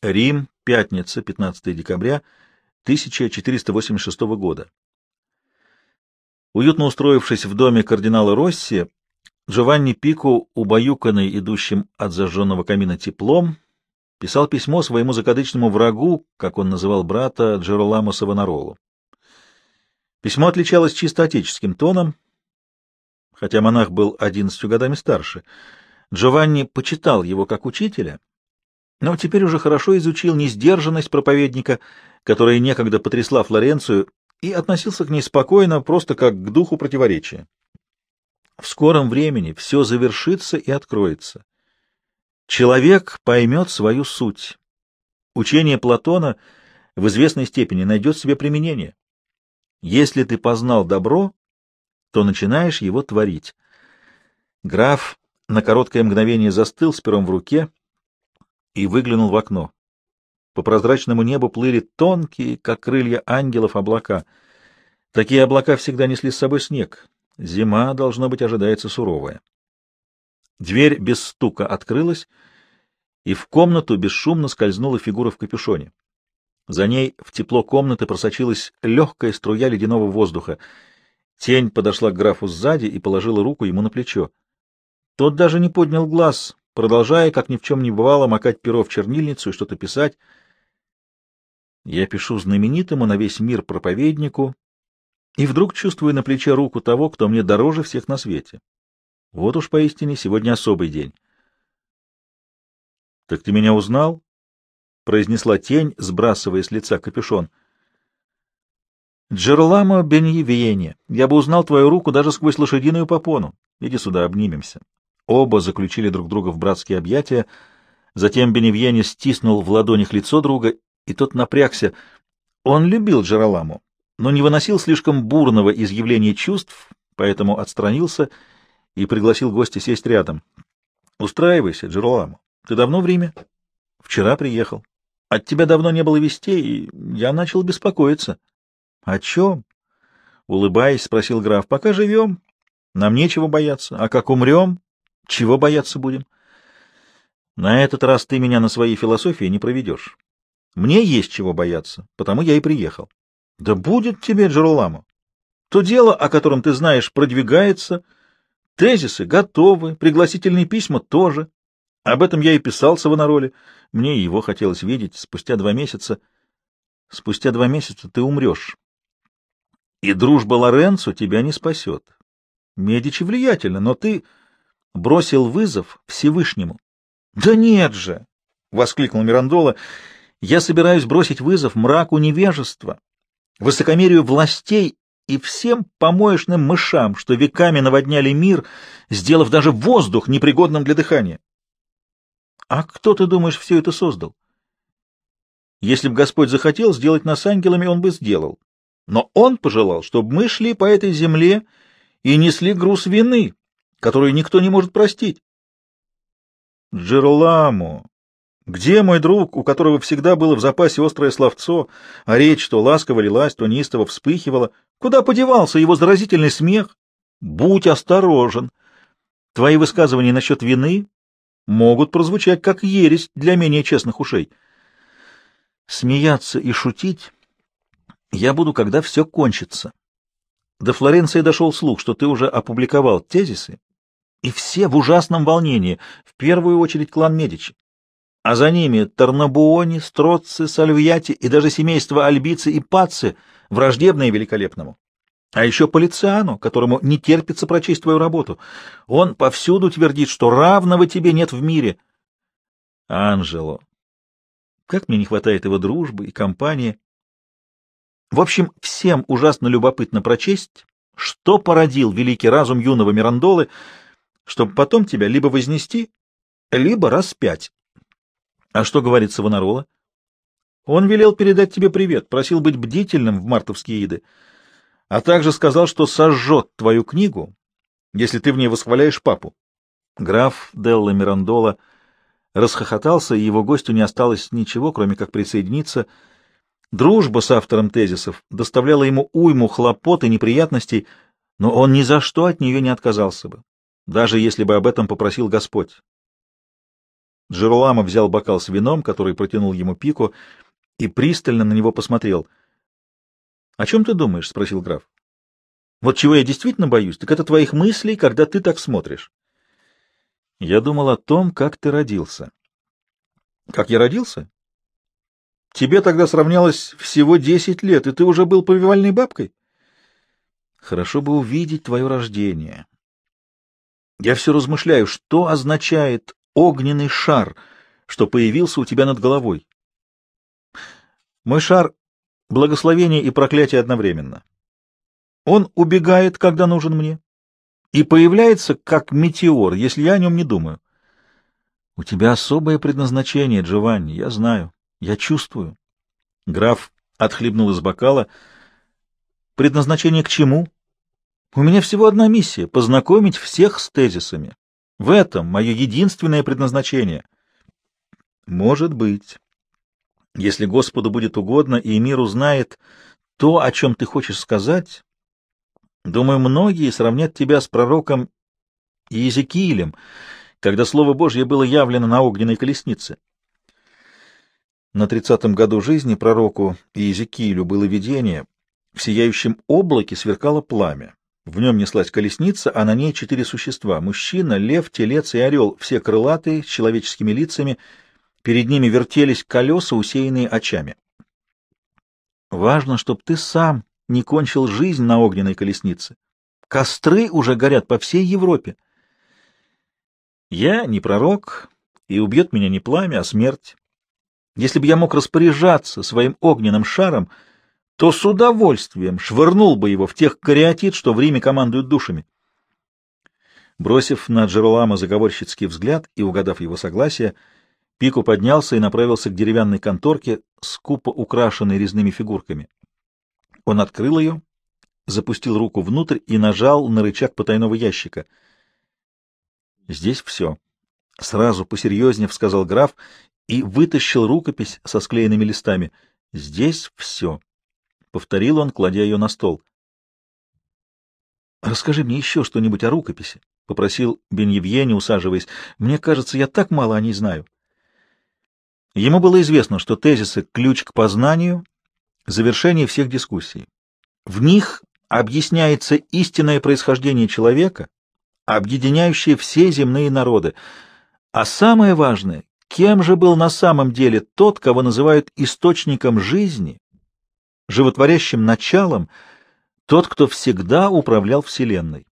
Рим, пятница, 15 декабря 1486 года. Уютно устроившись в доме кардинала Росси, Джованни Пико, убаюканный идущим от зажженного камина теплом, писал письмо своему закадычному врагу, как он называл брата Джероламо Савонаролу. Письмо отличалось чисто отеческим тоном, хотя монах был одиннадцатью годами старше. Джованни почитал его как учителя, но теперь уже хорошо изучил несдержанность проповедника, которая некогда потрясла Флоренцию, и относился к ней спокойно, просто как к духу противоречия. В скором времени все завершится и откроется. Человек поймет свою суть. Учение Платона в известной степени найдет себе применение. Если ты познал добро, то начинаешь его творить. Граф на короткое мгновение застыл с пером в руке и выглянул в окно. По прозрачному небу плыли тонкие, как крылья ангелов, облака. Такие облака всегда несли с собой снег. Зима, должно быть, ожидается суровая. Дверь без стука открылась, и в комнату бесшумно скользнула фигура в капюшоне. За ней в тепло комнаты просочилась легкая струя ледяного воздуха. Тень подошла к графу сзади и положила руку ему на плечо. Тот даже не поднял глаз, продолжая, как ни в чем не бывало, макать перо в чернильницу и что-то писать. Я пишу знаменитому на весь мир проповеднику, и вдруг чувствую на плече руку того, кто мне дороже всех на свете. Вот уж поистине сегодня особый день. — Так ты меня узнал? — произнесла тень, сбрасывая с лица капюшон. — Джерламо Беньевиене, я бы узнал твою руку даже сквозь лошадиную попону. Иди сюда, обнимемся. Оба заключили друг друга в братские объятия. Затем Беневьене стиснул в ладонях лицо друга, и тот напрягся. Он любил Джероламу, но не выносил слишком бурного изъявления чувств, поэтому отстранился и пригласил гостя сесть рядом. — Устраивайся, Джероламу. Ты давно в Риме? — Вчера приехал. От тебя давно не было вестей, и я начал беспокоиться. — О чем? — улыбаясь, спросил граф. — Пока живем. Нам нечего бояться. А как умрем, чего бояться будем? На этот раз ты меня на своей философии не проведешь. Мне есть чего бояться, потому я и приехал. Да будет тебе, Джероламо. То дело, о котором ты знаешь, продвигается, тезисы готовы, пригласительные письма тоже. Об этом я и писал Савонароле. Мне его хотелось видеть спустя два месяца. Спустя два месяца ты умрешь. И дружба Лоренцо тебя не спасет. Медичи влиятельно, но ты бросил вызов Всевышнему. — Да нет же! — воскликнул Мирандола. — Я собираюсь бросить вызов мраку невежества, высокомерию властей и всем помоечным мышам, что веками наводняли мир, сделав даже воздух непригодным для дыхания. А кто, ты думаешь, все это создал? Если бы Господь захотел сделать нас ангелами, он бы сделал. Но он пожелал, чтобы мы шли по этой земле и несли груз вины, которую никто не может простить. Джероламо, где мой друг, у которого всегда было в запасе острое словцо, а речь то ласково лилась, то неистово вспыхивала? Куда подевался его заразительный смех? Будь осторожен. Твои высказывания насчет вины могут прозвучать как ересь для менее честных ушей. Смеяться и шутить я буду, когда все кончится. До Флоренции дошел слух, что ты уже опубликовал тезисы, и все в ужасном волнении, в первую очередь клан Медичи. А за ними Тарнабуони, Строцци, Сальвьяти и даже семейство Альбицы и Пацци, враждебные великолепному. А еще Полициану, которому не терпится прочесть твою работу. Он повсюду твердит, что равного тебе нет в мире. Анжело. Как мне не хватает его дружбы и компании. В общем, всем ужасно любопытно прочесть, что породил великий разум юного Мирандолы, чтобы потом тебя либо вознести, либо распять. А что говорит Савонарола? Он велел передать тебе привет, просил быть бдительным в мартовские иды, а также сказал, что сожжет твою книгу, если ты в ней восхваляешь папу. Граф Делла Мирандола расхохотался, и его гостю не осталось ничего, кроме как присоединиться. Дружба с автором тезисов доставляла ему уйму хлопот и неприятностей, но он ни за что от нее не отказался бы даже если бы об этом попросил Господь. Джероламо взял бокал с вином, который протянул ему пику, и пристально на него посмотрел. — О чем ты думаешь? — спросил граф. — Вот чего я действительно боюсь, так это твоих мыслей, когда ты так смотришь. — Я думал о том, как ты родился. — Как я родился? — Тебе тогда сравнялось всего десять лет, и ты уже был повивальной бабкой. — Хорошо бы увидеть твое рождение. Я все размышляю, что означает огненный шар, что появился у тебя над головой. Мой шар — благословение и проклятие одновременно. Он убегает, когда нужен мне, и появляется как метеор, если я о нем не думаю. У тебя особое предназначение, Джованни, я знаю, я чувствую. Граф отхлебнул из бокала. Предназначение к чему? У меня всего одна миссия — познакомить всех с тезисами. В этом мое единственное предназначение. Может быть. Если Господу будет угодно, и мир узнает то, о чем ты хочешь сказать, думаю, многие сравнят тебя с пророком Иезекиилем, когда Слово Божье было явлено на огненной колеснице. На тридцатом году жизни пророку Иезекиилю было видение, в сияющем облаке сверкало пламя. В нем неслась колесница, а на ней четыре существа — мужчина, лев, телец и орел, все крылатые, с человеческими лицами. Перед ними вертелись колеса, усеянные очами. Важно, чтобы ты сам не кончил жизнь на огненной колеснице. Костры уже горят по всей Европе. Я не пророк, и убьет меня не пламя, а смерть. Если бы я мог распоряжаться своим огненным шаром — то с удовольствием швырнул бы его в тех кариатид, что в Риме командуют душами. Бросив на Джеролама заговорщицкий взгляд и угадав его согласие, Пико поднялся и направился к деревянной конторке, скупо украшенной резными фигурками. Он открыл ее, запустил руку внутрь и нажал на рычаг потайного ящика. «Здесь все», — сразу посерьезнее сказал граф и вытащил рукопись со склеенными листами. «Здесь все». — повторил он, кладя ее на стол. — Расскажи мне еще что-нибудь о рукописи, — попросил Беньевье, усаживаясь. — Мне кажется, я так мало о ней знаю. Ему было известно, что тезисы — ключ к познанию, завершение всех дискуссий. В них объясняется истинное происхождение человека, объединяющее все земные народы. А самое важное, кем же был на самом деле тот, кого называют источником жизни животворящим началом, тот, кто всегда управлял Вселенной.